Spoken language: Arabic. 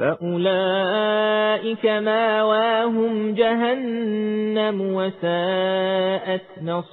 فأولئك ماواهم جهنم وساءت نصير